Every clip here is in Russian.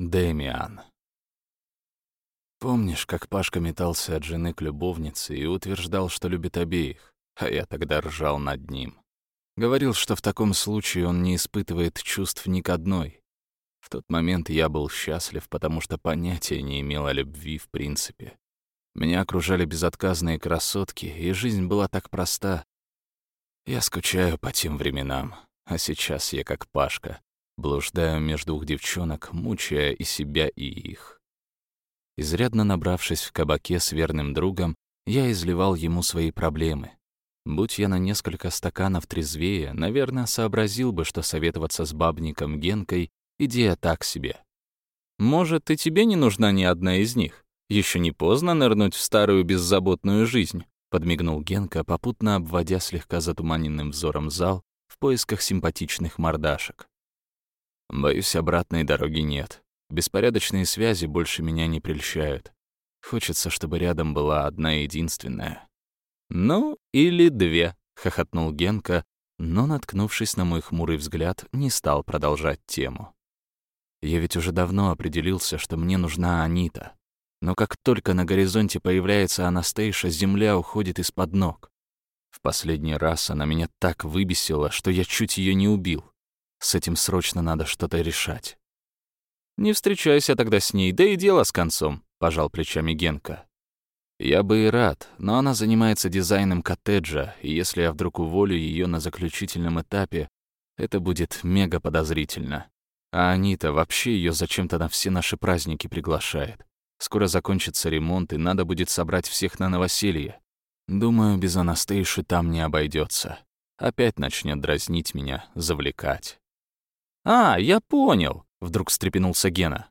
Дэмиан. Помнишь, как Пашка метался от жены к любовнице и утверждал, что любит обеих, а я тогда ржал над ним. Говорил, что в таком случае он не испытывает чувств ни к одной. В тот момент я был счастлив, потому что понятия не имел о любви в принципе. Меня окружали безотказные красотки, и жизнь была так проста. Я скучаю по тем временам, а сейчас я как Пашка, Блуждаю между двух девчонок, мучая и себя, и их. Изрядно набравшись в кабаке с верным другом, я изливал ему свои проблемы. Будь я на несколько стаканов трезвее, наверное, сообразил бы, что советоваться с бабником Генкой — идея так себе. Может, и тебе не нужна ни одна из них? Еще не поздно нырнуть в старую беззаботную жизнь, подмигнул Генка, попутно обводя слегка затуманенным взором зал в поисках симпатичных мордашек. Боюсь, обратной дороги нет. Беспорядочные связи больше меня не прельщают. Хочется, чтобы рядом была одна единственная. «Ну, или две», — хохотнул Генка, но, наткнувшись на мой хмурый взгляд, не стал продолжать тему. Я ведь уже давно определился, что мне нужна Анита. Но как только на горизонте появляется Анастейша, земля уходит из-под ног. В последний раз она меня так выбесила, что я чуть ее не убил. С этим срочно надо что-то решать. «Не встречайся тогда с ней, да и дело с концом», — пожал плечами Генка. «Я бы и рад, но она занимается дизайном коттеджа, и если я вдруг уволю ее на заключительном этапе, это будет мега подозрительно. А Анита вообще ее зачем-то на все наши праздники приглашает. Скоро закончится ремонт, и надо будет собрать всех на новоселье. Думаю, без Анастейши там не обойдется. Опять начнет дразнить меня, завлекать. «А, я понял», — вдруг встрепенулся Гена.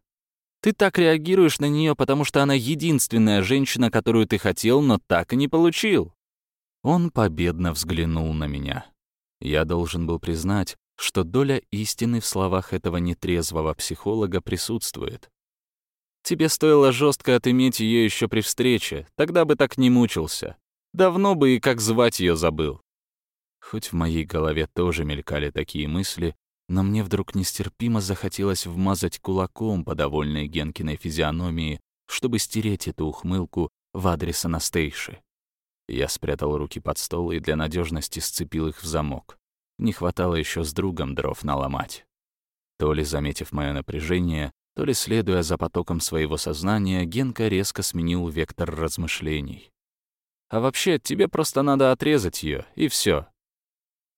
«Ты так реагируешь на нее, потому что она единственная женщина, которую ты хотел, но так и не получил». Он победно взглянул на меня. Я должен был признать, что доля истины в словах этого нетрезвого психолога присутствует. Тебе стоило жестко отыметь ее еще при встрече, тогда бы так не мучился. Давно бы и как звать ее забыл. Хоть в моей голове тоже мелькали такие мысли, но мне вдруг нестерпимо захотелось вмазать кулаком по довольной Генкиной физиономии, чтобы стереть эту ухмылку в адрес Анастейши. Я спрятал руки под стол и для надежности сцепил их в замок. Не хватало еще с другом дров наломать. То ли заметив мое напряжение, то ли следуя за потоком своего сознания, Генка резко сменил вектор размышлений. «А вообще, тебе просто надо отрезать ее, и все.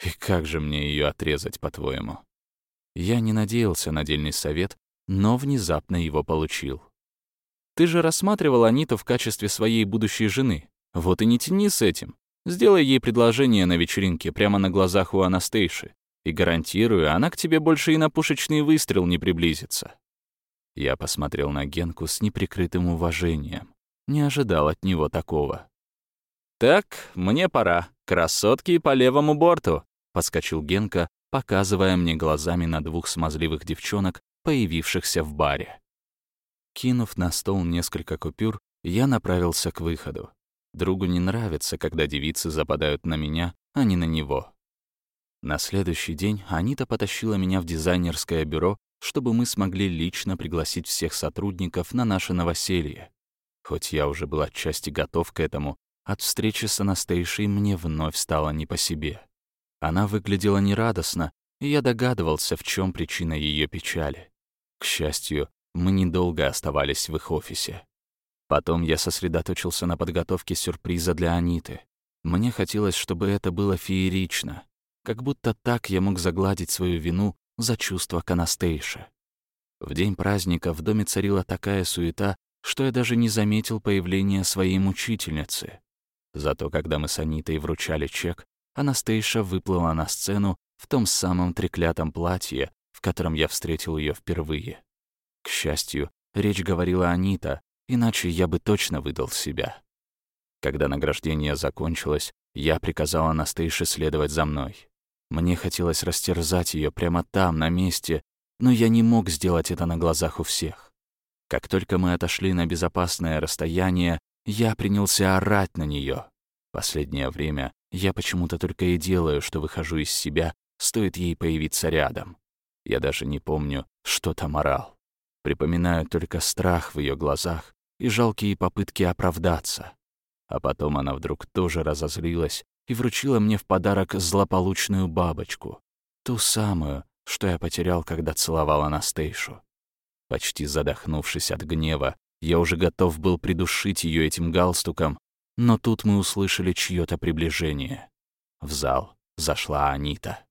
«И как же мне ее отрезать, по-твоему?» Я не надеялся на дельный совет, но внезапно его получил. «Ты же рассматривал Аниту в качестве своей будущей жены. Вот и не тяни с этим. Сделай ей предложение на вечеринке прямо на глазах у Анастейши. И гарантирую, она к тебе больше и на пушечный выстрел не приблизится». Я посмотрел на Генку с неприкрытым уважением. Не ожидал от него такого. «Так, мне пора. Красотки по левому борту», — подскочил Генка, показывая мне глазами на двух смазливых девчонок, появившихся в баре. Кинув на стол несколько купюр, я направился к выходу. Другу не нравится, когда девицы западают на меня, а не на него. На следующий день Анита потащила меня в дизайнерское бюро, чтобы мы смогли лично пригласить всех сотрудников на наше новоселье. Хоть я уже был отчасти готов к этому, от встречи с Анастейшей мне вновь стало не по себе. Она выглядела нерадостно, и я догадывался, в чем причина ее печали. К счастью, мы недолго оставались в их офисе. Потом я сосредоточился на подготовке сюрприза для Аниты. Мне хотелось, чтобы это было феерично, как будто так я мог загладить свою вину за чувство к Анастейше. В день праздника в доме царила такая суета, что я даже не заметил появления своей мучительницы. Зато когда мы с Анитой вручали чек, Анастейша выплыла на сцену в том самом треклятом платье, в котором я встретил ее впервые. К счастью, речь говорила Анита, иначе я бы точно выдал себя. Когда награждение закончилось, я приказал Анастейше следовать за мной. Мне хотелось растерзать ее прямо там, на месте, но я не мог сделать это на глазах у всех. Как только мы отошли на безопасное расстояние, я принялся орать на нее. Последнее время я почему-то только и делаю, что выхожу из себя, стоит ей появиться рядом. Я даже не помню, что там орал. Припоминаю только страх в ее глазах и жалкие попытки оправдаться. А потом она вдруг тоже разозлилась и вручила мне в подарок злополучную бабочку, ту самую, что я потерял, когда целовал Анастейшу. Почти задохнувшись от гнева, я уже готов был придушить ее этим галстуком, но тут мы услышали чье-то приближение. В зал зашла Анита.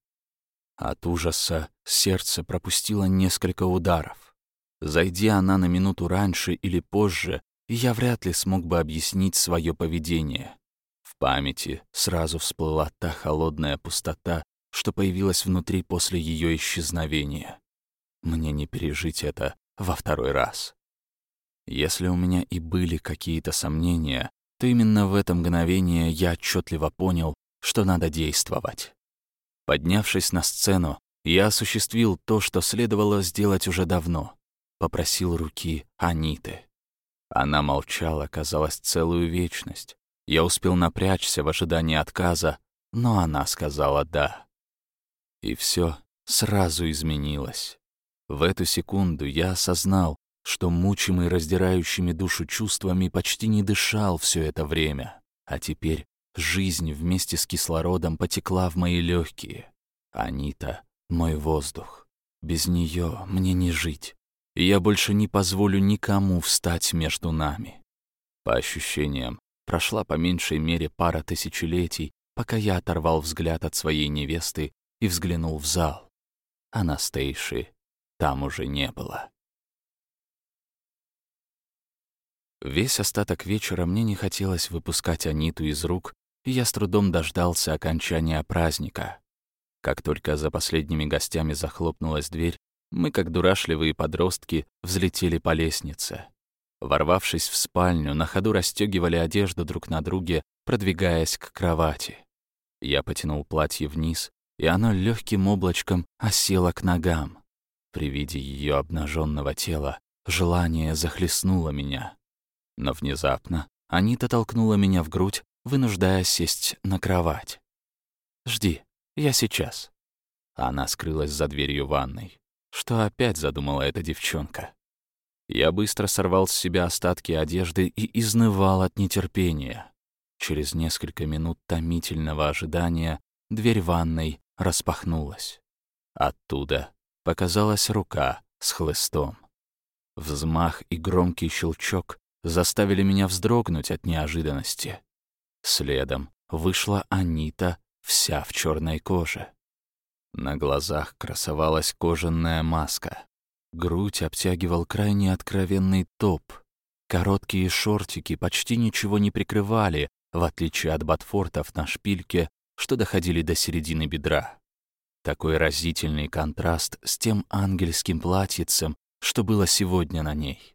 От ужаса сердце пропустило несколько ударов. Зайди она на минуту раньше или позже, я вряд ли смог бы объяснить свое поведение. В памяти сразу всплыла та холодная пустота, что появилась внутри после ее исчезновения. Мне не пережить это во второй раз. Если у меня и были какие-то сомнения, то именно в это мгновение я отчетливо понял, что надо действовать. Поднявшись на сцену, я осуществил то, что следовало сделать уже давно. Попросил руки Аниты. Она молчала, казалось, целую вечность. Я успел напрячься в ожидании отказа, но она сказала «да». И все сразу изменилось. В эту секунду я осознал, что мучимый раздирающими душу чувствами почти не дышал все это время, а теперь Жизнь вместе с кислородом потекла в мои легкие. Анита — мой воздух. Без нее мне не жить. Я больше не позволю никому встать между нами. По ощущениям, прошла по меньшей мере пара тысячелетий, пока я оторвал взгляд от своей невесты и взглянул в зал. Анастейши там уже не было. Весь остаток вечера мне не хотелось выпускать Аниту из рук и я с трудом дождался окончания праздника. Как только за последними гостями захлопнулась дверь, мы, как дурашливые подростки, взлетели по лестнице. Ворвавшись в спальню, на ходу расстегивали одежду друг на друге, продвигаясь к кровати. Я потянул платье вниз, и оно легким облачком осело к ногам. При виде ее обнаженного тела желание захлестнуло меня. Но внезапно Анита толкнула меня в грудь, вынуждая сесть на кровать. «Жди, я сейчас». Она скрылась за дверью ванной. Что опять задумала эта девчонка? Я быстро сорвал с себя остатки одежды и изнывал от нетерпения. Через несколько минут томительного ожидания дверь ванной распахнулась. Оттуда показалась рука с хлыстом. Взмах и громкий щелчок заставили меня вздрогнуть от неожиданности. Следом вышла Анита, вся в черной коже. На глазах красовалась кожаная маска. Грудь обтягивал крайне откровенный топ. Короткие шортики почти ничего не прикрывали, в отличие от ботфортов на шпильке, что доходили до середины бедра. Такой разительный контраст с тем ангельским платьицем, что было сегодня на ней.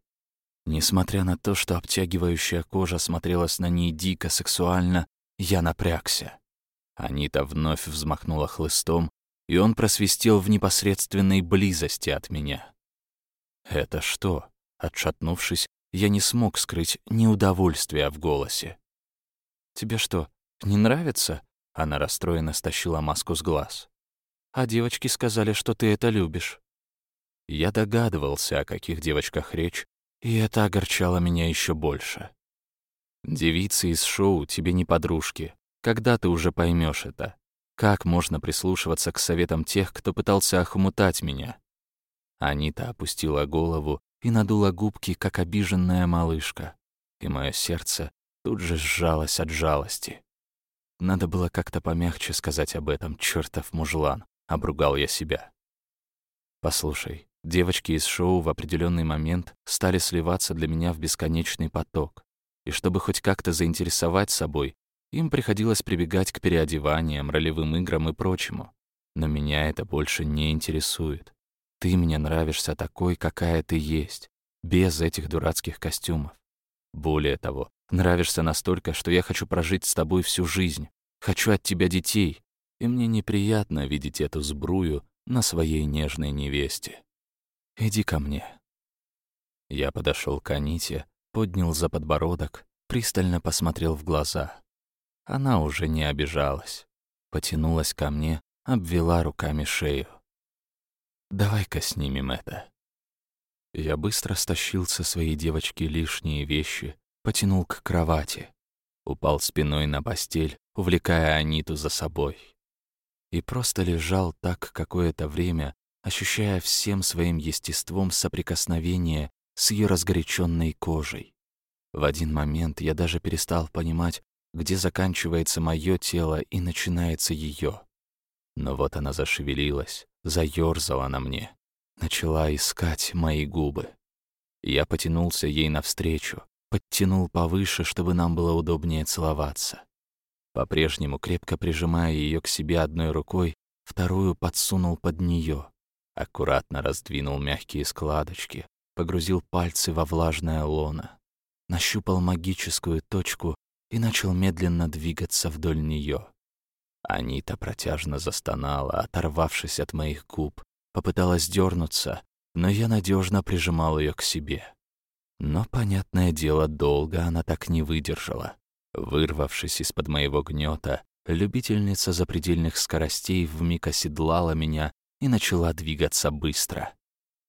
Несмотря на то, что обтягивающая кожа смотрелась на ней дико сексуально, я напрягся. Анита вновь взмахнула хлыстом, и он просвистел в непосредственной близости от меня. «Это что?» Отшатнувшись, я не смог скрыть неудовольствия в голосе. «Тебе что, не нравится?» Она расстроенно стащила маску с глаз. «А девочки сказали, что ты это любишь». Я догадывался, о каких девочках речь, и это огорчало меня еще больше. Девицы из шоу тебе не подружки. Когда ты уже поймешь это? Как можно прислушиваться к советам тех, кто пытался охмутать меня? Анита опустила голову и надула губки, как обиженная малышка. И мое сердце тут же сжалось от жалости. Надо было как-то помягче сказать об этом, чертов мужлан, обругал я себя. Послушай, Девочки из шоу в определенный момент стали сливаться для меня в бесконечный поток. И чтобы хоть как-то заинтересовать собой, им приходилось прибегать к переодеваниям, ролевым играм и прочему. Но меня это больше не интересует. Ты мне нравишься такой, какая ты есть, без этих дурацких костюмов. Более того, нравишься настолько, что я хочу прожить с тобой всю жизнь, хочу от тебя детей, и мне неприятно видеть эту сбрую на своей нежной невесте. Иди ко мне». Я подошел к Аните, поднял за подбородок, пристально посмотрел в глаза. Она уже не обижалась. Потянулась ко мне, обвела руками шею. «Давай-ка снимем это». Я быстро стащил со своей девочки лишние вещи, потянул к кровати, упал спиной на постель, увлекая Аниту за собой. И просто лежал так какое-то время, ощущая всем своим естеством соприкосновение с ее разгоряченной кожей. В один момент я даже перестал понимать, где заканчивается мое тело и начинается ее. Но вот она зашевелилась, заёрзала на мне, начала искать мои губы. Я потянулся ей навстречу, подтянул повыше, чтобы нам было удобнее целоваться. По-прежнему крепко прижимая ее к себе одной рукой, вторую подсунул под нее, аккуратно раздвинул мягкие складочки, погрузил пальцы во влажное лоно, нащупал магическую точку и начал медленно двигаться вдоль нее. Анита протяжно застонала, оторвавшись от моих губ, попыталась дернуться, но я надежно прижимал ее к себе. Но, понятное дело, долго она так не выдержала. Вырвавшись из-под моего гнета, любительница запредельных скоростей вмиг оседлала меня и начала двигаться быстро.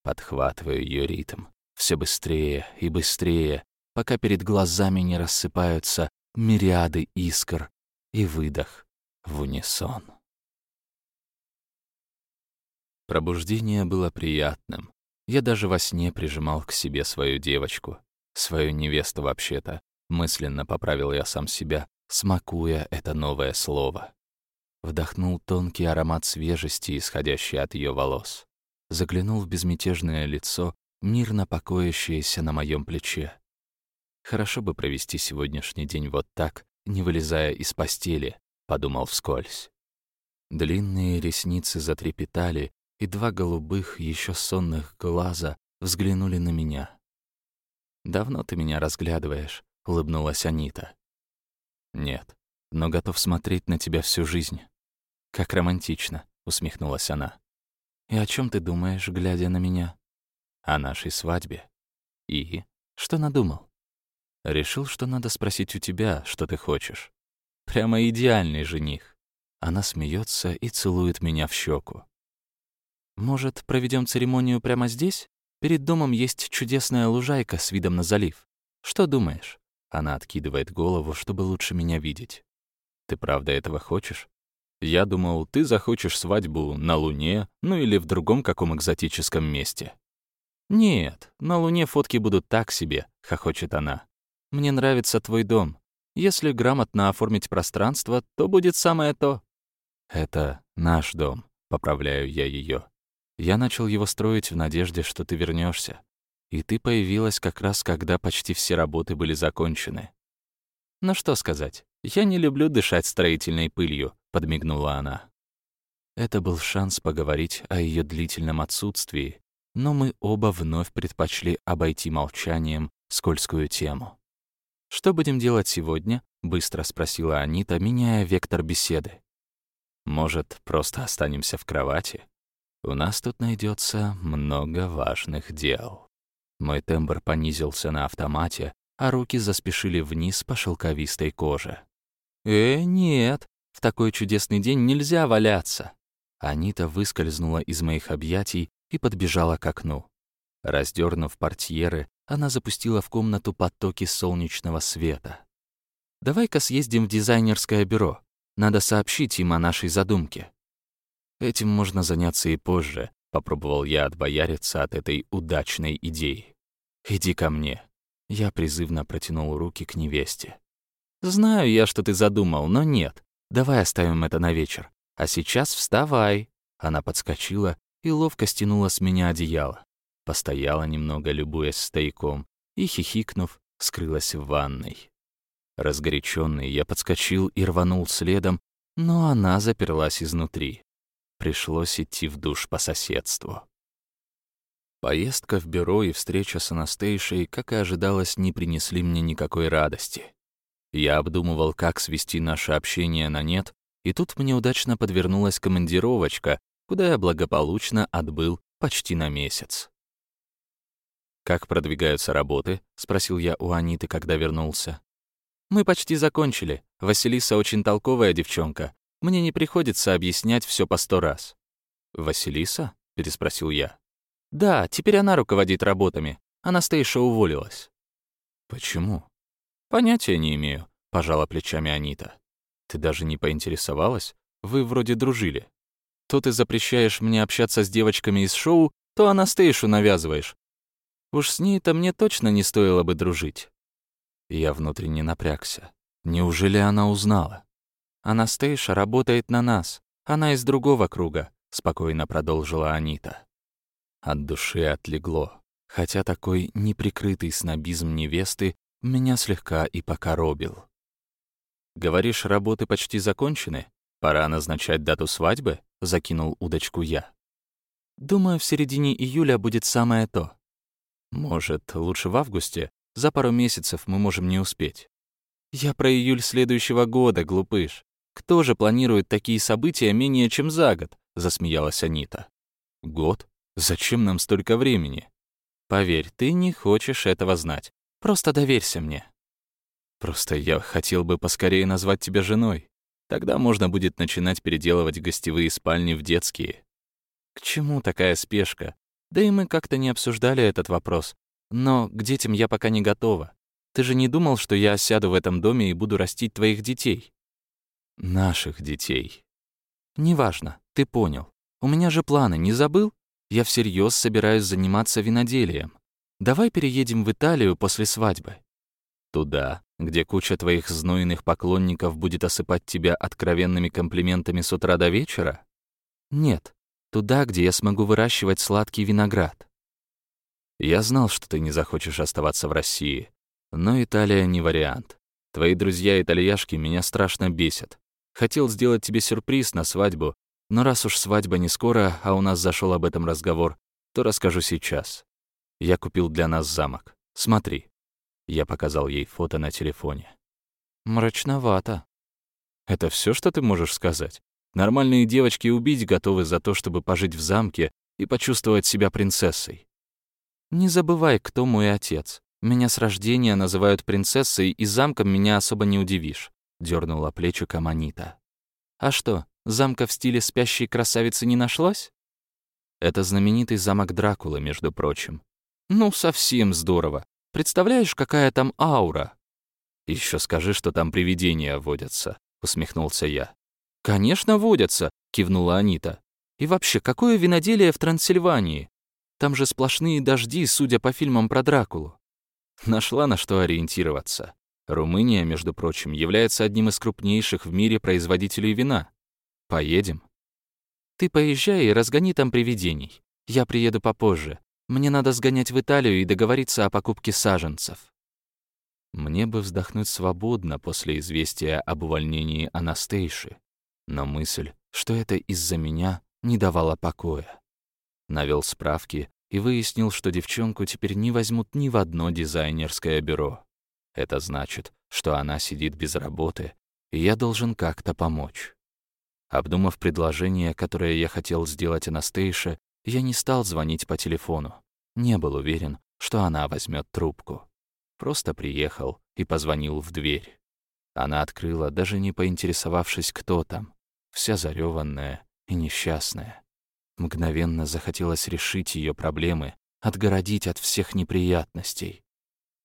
Подхватываю ее ритм, все быстрее и быстрее, пока перед глазами не рассыпаются мириады искр и выдох в унисон. Пробуждение было приятным. Я даже во сне прижимал к себе свою девочку, свою невесту вообще-то. Мысленно поправил я сам себя, смакуя это новое слово. Вдохнул тонкий аромат свежести, исходящий от ее волос. Заглянул в безмятежное лицо, мирно покоящееся на моем плече. Хорошо бы провести сегодняшний день вот так, не вылезая из постели, подумал вскользь. Длинные ресницы затрепетали, и два голубых, еще сонных глаза взглянули на меня. «Давно ты меня разглядываешь», — улыбнулась Анита. «Нет, но готов смотреть на тебя всю жизнь». «Как романтично», — усмехнулась она. «И о чем ты думаешь, глядя на меня?» «О нашей свадьбе». «И? Что надумал?» «Решил, что надо спросить у тебя, что ты хочешь. Прямо идеальный жених». Она смеется и целует меня в щеку. Может, проведем церемонию прямо здесь? Перед домом есть чудесная лужайка с видом на залив. Что думаешь? Она откидывает голову, чтобы лучше меня видеть. Ты правда этого хочешь? Я думал, ты захочешь свадьбу на Луне, ну или в другом каком экзотическом месте. Нет, на Луне фотки будут так себе, хохочет она. Мне нравится твой дом. Если грамотно оформить пространство, то будет самое то. Это наш дом, поправляю я ее. Я начал его строить в надежде, что ты вернешься, И ты появилась как раз, когда почти все работы были закончены. «Ну что сказать, я не люблю дышать строительной пылью», — подмигнула она. Это был шанс поговорить о ее длительном отсутствии, но мы оба вновь предпочли обойти молчанием скользкую тему. «Что будем делать сегодня?» — быстро спросила Анита, меняя вектор беседы. «Может, просто останемся в кровати?» У нас тут найдется много важных дел. Мой тембр понизился на автомате, а руки заспешили вниз по шелковистой коже. «Э, нет, в такой чудесный день нельзя валяться!» Анита выскользнула из моих объятий и подбежала к окну. Раздернув портьеры, она запустила в комнату потоки солнечного света. «Давай-ка съездим в дизайнерское бюро. Надо сообщить им о нашей задумке». Этим можно заняться и позже, попробовал я отбояриться от этой удачной идеи. Иди ко мне. Я призывно протянул руки к невесте. Знаю я, что ты задумал, но нет. Давай оставим это на вечер. А сейчас вставай. Она подскочила и ловко стянула с меня одеяло. Постояла немного, любуясь стояком, и, хихикнув, скрылась в ванной. Разгоряченный, я подскочил и рванул следом, но она заперлась изнутри. Пришлось идти в душ по соседству. Поездка в бюро и встреча с Анастейшей, как и ожидалось, не принесли мне никакой радости. Я обдумывал, как свести наше общение на нет, и тут мне удачно подвернулась командировочка, куда я благополучно отбыл почти на месяц. «Как продвигаются работы?» — спросил я у Аниты, когда вернулся. «Мы почти закончили. Василиса очень толковая девчонка. Мне не приходится объяснять все по сто раз. «Василиса?» — переспросил я. Да, теперь она руководит работами. Анастейша уволилась. Почему? Понятия не имею, пожала плечами Анита. Ты даже не поинтересовалась? Вы вроде дружили. То ты запрещаешь мне общаться с девочками из шоу, то Анастейшу навязываешь. Уж с ней-то мне точно не стоило бы дружить. Я внутренне напрягся. Неужели она узнала? Анастейша работает на нас. Она из другого круга, спокойно продолжила Анита. От души отлегло, хотя такой неприкрытый снобизм невесты меня слегка и покоробил. «Говоришь, работы почти закончены? Пора назначать дату свадьбы?» — закинул удочку я. «Думаю, в середине июля будет самое то. Может, лучше в августе? За пару месяцев мы можем не успеть». «Я про июль следующего года, глупыш. Кто же планирует такие события менее чем за год?» — засмеялась Анита. «Год? Зачем нам столько времени? Поверь, ты не хочешь этого знать. Просто доверься мне. Просто я хотел бы поскорее назвать тебя женой. Тогда можно будет начинать переделывать гостевые спальни в детские. К чему такая спешка? Да и мы как-то не обсуждали этот вопрос. Но к детям я пока не готова. Ты же не думал, что я сяду в этом доме и буду растить твоих детей? Наших детей. Неважно, ты понял. У меня же планы, не забыл? Я всерьез собираюсь заниматься виноделием. Давай переедем в Италию после свадьбы. Туда, где куча твоих знойных поклонников будет осыпать тебя откровенными комплиментами с утра до вечера? Нет, туда, где я смогу выращивать сладкий виноград. Я знал, что ты не захочешь оставаться в России, но Италия не вариант. Твои друзья-итальяшки меня страшно бесят. Хотел сделать тебе сюрприз на свадьбу, но раз уж свадьба не скоро, а у нас зашел об этом разговор, то расскажу сейчас. Я купил для нас замок. Смотри. Я показал ей фото на телефоне. Мрачновато. Это все, что ты можешь сказать? Нормальные девочки убить готовы за то, чтобы пожить в замке и почувствовать себя принцессой. Не забывай, кто мой отец. Меня с рождения называют принцессой, и замком меня особо не удивишь, дернула плечи Каманита. А что, Замка в стиле спящей красавицы не нашлось? Это знаменитый замок Дракулы, между прочим. Ну, совсем здорово. Представляешь, какая там аура? Еще скажи, что там привидения водятся, усмехнулся я. Конечно, водятся, кивнула Анита. И вообще, какое виноделие в Трансильвании? Там же сплошные дожди, судя по фильмам про Дракулу. Нашла на что ориентироваться. Румыния, между прочим, является одним из крупнейших в мире производителей вина. Поедем? Ты поезжай и разгони там привидений. Я приеду попозже. Мне надо сгонять в Италию и договориться о покупке саженцев. Мне бы вздохнуть свободно после известия об увольнении Анастейши, но мысль, что это из-за меня, не давала покоя. Навел справки и выяснил, что девчонку теперь не возьмут ни в одно дизайнерское бюро. Это значит, что она сидит без работы, и я должен как-то помочь. Обдумав предложение, которое я хотел сделать Анастейше, я не стал звонить по телефону. Не был уверен, что она возьмет трубку. Просто приехал и позвонил в дверь. Она открыла, даже не поинтересовавшись, кто там. Вся зареванная и несчастная. Мгновенно захотелось решить ее проблемы, отгородить от всех неприятностей.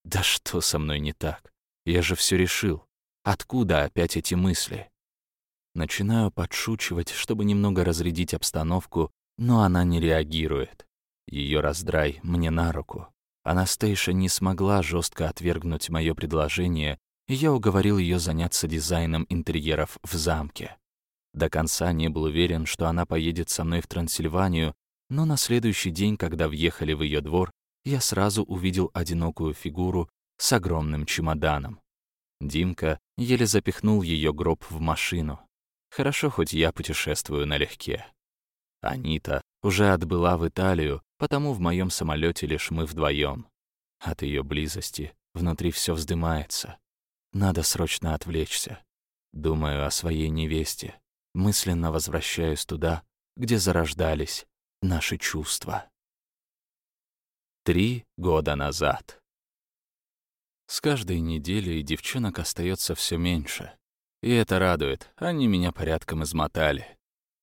Да что со мной не так? Я же все решил. Откуда опять эти мысли? Начинаю подшучивать, чтобы немного разрядить обстановку, но она не реагирует. Ее раздрай мне на руку. Анастейша не смогла жестко отвергнуть мое предложение, и я уговорил ее заняться дизайном интерьеров в замке. До конца не был уверен, что она поедет со мной в Трансильванию, но на следующий день, когда въехали в ее двор, я сразу увидел одинокую фигуру с огромным чемоданом. Димка еле запихнул ее гроб в машину. Хорошо, хоть я путешествую налегке. Анита уже отбыла в Италию, потому в моем самолете лишь мы вдвоем. От ее близости внутри все вздымается. Надо срочно отвлечься. Думаю о своей невесте. Мысленно возвращаюсь туда, где зарождались наши чувства. Три года назад. С каждой неделей девчонок остается все меньше. И это радует, они меня порядком измотали.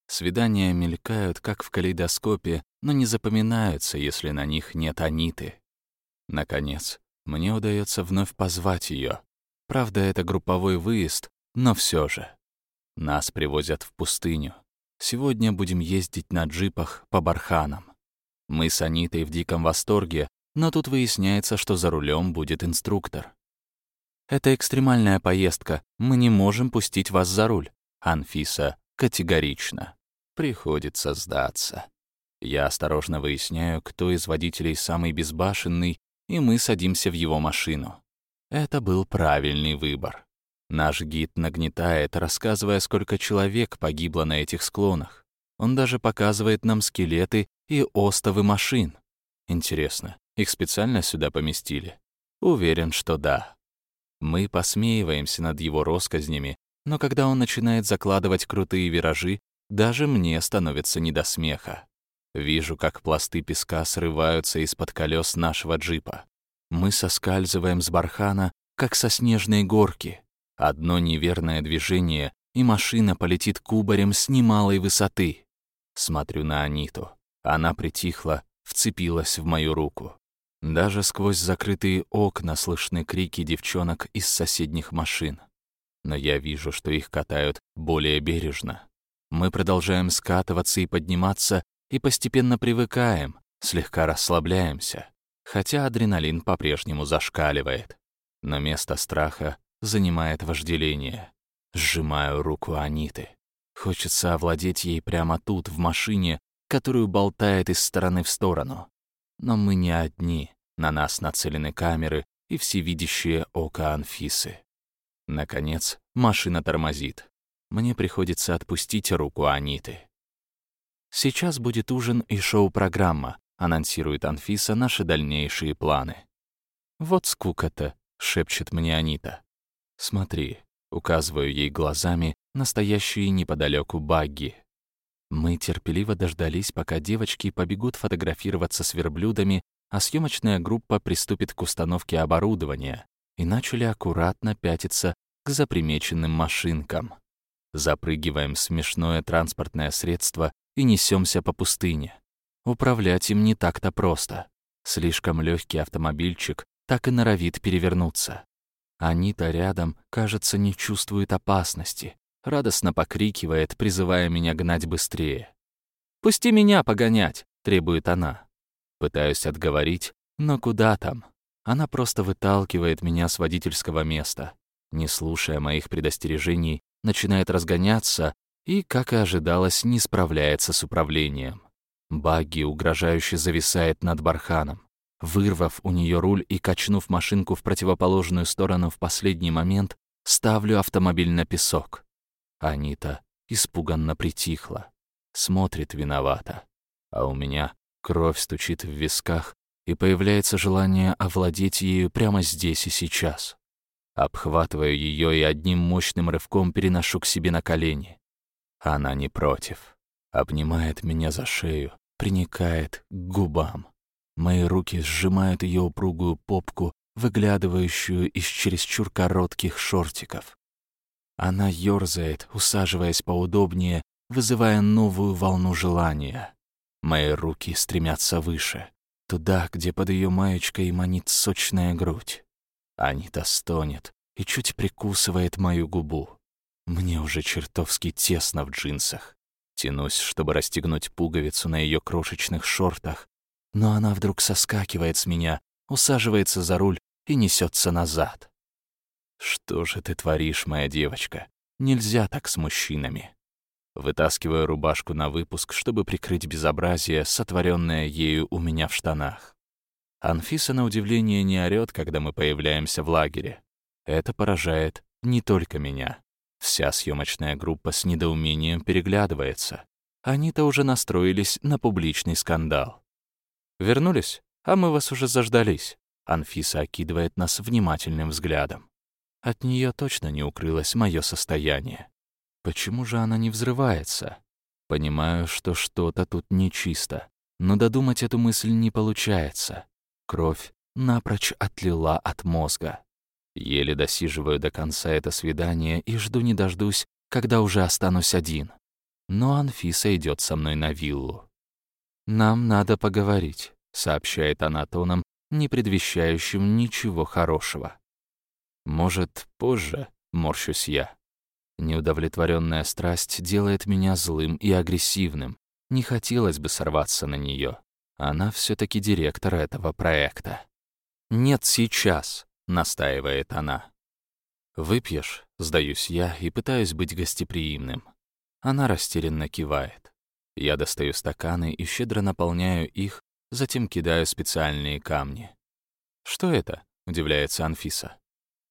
Свидания мелькают, как в калейдоскопе, но не запоминаются, если на них нет Аниты. Наконец, мне удается вновь позвать ее. Правда, это групповой выезд, но все же. Нас привозят в пустыню. Сегодня будем ездить на джипах по барханам. Мы с Анитой в диком восторге, но тут выясняется, что за рулем будет инструктор. Это экстремальная поездка, мы не можем пустить вас за руль. Анфиса категорично. Приходится сдаться. Я осторожно выясняю, кто из водителей самый безбашенный, и мы садимся в его машину. Это был правильный выбор. Наш гид нагнетает, рассказывая, сколько человек погибло на этих склонах. Он даже показывает нам скелеты и остовы машин. Интересно, их специально сюда поместили? Уверен, что да. Мы посмеиваемся над его россказнями, но когда он начинает закладывать крутые виражи, даже мне становится не до смеха. Вижу, как пласты песка срываются из-под колес нашего джипа. Мы соскальзываем с бархана, как со снежной горки. Одно неверное движение, и машина полетит кубарем с немалой высоты. Смотрю на Аниту. Она притихла, вцепилась в мою руку. Даже сквозь закрытые окна слышны крики девчонок из соседних машин. Но я вижу, что их катают более бережно. Мы продолжаем скатываться и подниматься, и постепенно привыкаем, слегка расслабляемся, хотя адреналин по-прежнему зашкаливает. Но место страха занимает вожделение. Сжимаю руку Аниты. Хочется овладеть ей прямо тут, в машине, которую болтает из стороны в сторону. Но мы не одни. На нас нацелены камеры и всевидящее око Анфисы. Наконец, машина тормозит. Мне приходится отпустить руку Аниты. «Сейчас будет ужин и шоу-программа», — анонсирует Анфиса наши дальнейшие планы. «Вот скука-то», — шепчет мне Анита. «Смотри», — указываю ей глазами настоящие неподалеку багги. Мы терпеливо дождались, пока девочки побегут фотографироваться с верблюдами, а съемочная группа приступит к установке оборудования и начали аккуратно пятиться к запримеченным машинкам. Запрыгиваем в смешное транспортное средство и несемся по пустыне. Управлять им не так-то просто. Слишком легкий автомобильчик так и норовит перевернуться. Анита рядом, кажется, не чувствует опасности, радостно покрикивает, призывая меня гнать быстрее. «Пусти меня погонять!» — требует она. Пытаюсь отговорить, но куда там? Она просто выталкивает меня с водительского места. Не слушая моих предостережений, начинает разгоняться, и, как и ожидалось, не справляется с управлением. Багги угрожающе зависает над барханом. Вырвав у нее руль и качнув машинку в противоположную сторону в последний момент, ставлю автомобиль на песок. Анита испуганно притихла, смотрит виновата, а у меня кровь стучит в висках, и появляется желание овладеть ею прямо здесь и сейчас. Обхватываю ее и одним мощным рывком переношу к себе на колени. Она не против. Обнимает меня за шею, приникает к губам. Мои руки сжимают ее упругую попку, выглядывающую из чересчур коротких шортиков. Она ёрзает, усаживаясь поудобнее, вызывая новую волну желания. Мои руки стремятся выше, туда, где под ее маечкой манит сочная грудь. Анита стонет и чуть прикусывает мою губу. Мне уже чертовски тесно в джинсах. Тянусь, чтобы расстегнуть пуговицу на ее крошечных шортах, но она вдруг соскакивает с меня, усаживается за руль и несется назад. «Что же ты творишь, моя девочка? Нельзя так с мужчинами». Вытаскиваю рубашку на выпуск, чтобы прикрыть безобразие, сотворенное ею у меня в штанах. Анфиса, на удивление, не орёт, когда мы появляемся в лагере. Это поражает не только меня. Вся съемочная группа с недоумением переглядывается. Они-то уже настроились на публичный скандал. «Вернулись? А мы вас уже заждались». Анфиса окидывает нас внимательным взглядом. От нее точно не укрылось мое состояние. Почему же она не взрывается? Понимаю, что что-то тут нечисто, но додумать эту мысль не получается. Кровь напрочь отлила от мозга. Еле досиживаю до конца это свидание и жду не дождусь, когда уже останусь один. Но Анфиса идет со мной на виллу. «Нам надо поговорить», — сообщает она тоном, не предвещающим ничего хорошего. «Может, позже?» — морщусь я. Неудовлетворенная страсть делает меня злым и агрессивным. Не хотелось бы сорваться на нее. Она все таки директор этого проекта. «Нет, сейчас», — настаивает она. «Выпьешь?» — сдаюсь я и пытаюсь быть гостеприимным. Она растерянно кивает. Я достаю стаканы и щедро наполняю их, затем кидаю специальные камни. «Что это?» — удивляется Анфиса.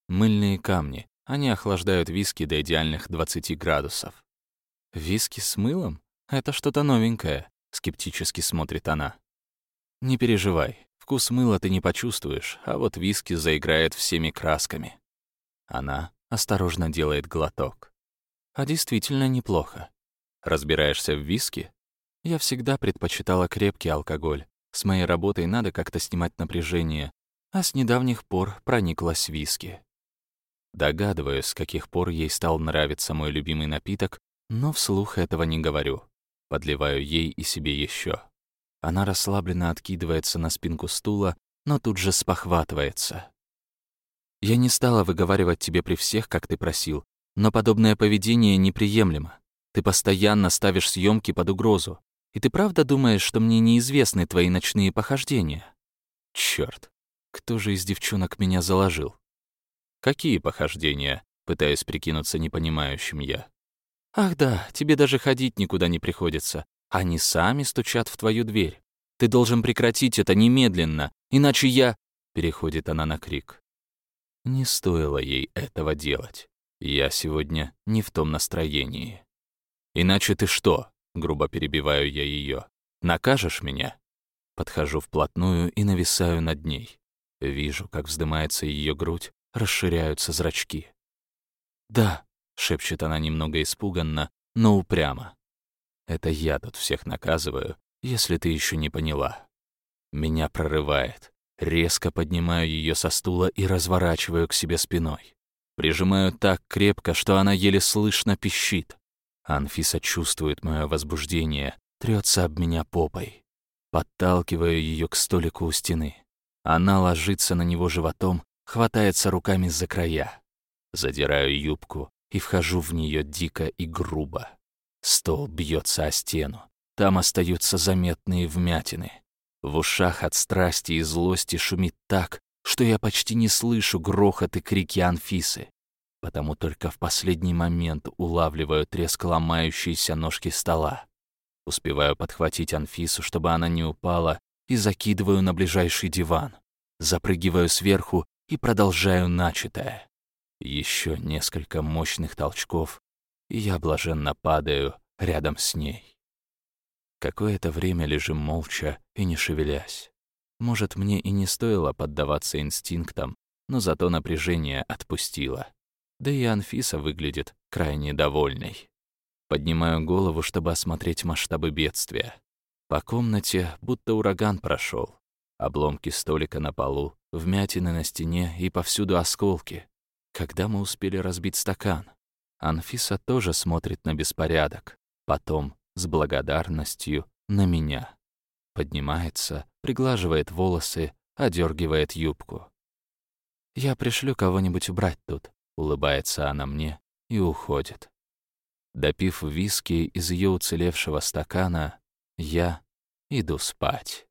«Мыльные камни. Они охлаждают виски до идеальных 20 градусов». «Виски с мылом? Это что-то новенькое», — скептически смотрит она. «Не переживай, вкус мыла ты не почувствуешь, а вот виски заиграет всеми красками». Она осторожно делает глоток. А действительно неплохо. Разбираешься в виски? Я всегда предпочитала крепкий алкоголь. С моей работой надо как-то снимать напряжение, а с недавних пор прониклась виски. Догадываюсь, с каких пор ей стал нравиться мой любимый напиток, но вслух этого не говорю. Подливаю ей и себе еще. Она расслабленно откидывается на спинку стула, но тут же спохватывается. «Я не стала выговаривать тебе при всех, как ты просил, но подобное поведение неприемлемо. Ты постоянно ставишь съемки под угрозу. И ты правда думаешь, что мне неизвестны твои ночные похождения? Черт, кто же из девчонок меня заложил? Какие похождения? Пытаюсь прикинуться непонимающим я. Ах да, тебе даже ходить никуда не приходится. Они сами стучат в твою дверь. Ты должен прекратить это немедленно, иначе я... Переходит она на крик. Не стоило ей этого делать. Я сегодня не в том настроении. Иначе ты что? Грубо перебиваю я ее. Накажешь меня? Подхожу вплотную и нависаю над ней. Вижу, как вздымается ее грудь, расширяются зрачки. «Да», — шепчет она немного испуганно, но упрямо. «Это я тут всех наказываю, если ты еще не поняла». Меня прорывает. Резко поднимаю ее со стула и разворачиваю к себе спиной. Прижимаю так крепко, что она еле слышно пищит. Анфиса чувствует мое возбуждение, трется об меня попой. Подталкиваю ее к столику у стены. Она ложится на него животом, хватается руками за края. Задираю юбку и вхожу в нее дико и грубо. Стол бьется о стену. Там остаются заметные вмятины. В ушах от страсти и злости шумит так, что я почти не слышу грохот и крики Анфисы, потому только в последний момент улавливаю треск ломающейся ножки стола. Успеваю подхватить Анфису, чтобы она не упала, и закидываю на ближайший диван. Запрыгиваю сверху и продолжаю начатое. Еще несколько мощных толчков, и я блаженно падаю рядом с ней. Какое-то время лежим молча и не шевелясь. Может, мне и не стоило поддаваться инстинктам, но зато напряжение отпустило. Да и Анфиса выглядит крайне довольной. Поднимаю голову, чтобы осмотреть масштабы бедствия. По комнате будто ураган прошел. Обломки столика на полу, вмятины на стене и повсюду осколки. Когда мы успели разбить стакан? Анфиса тоже смотрит на беспорядок. Потом, с благодарностью, на меня. Поднимается, приглаживает волосы, одергивает юбку. «Я пришлю кого-нибудь убрать тут», — улыбается она мне и уходит. Допив виски из ее уцелевшего стакана, я иду спать.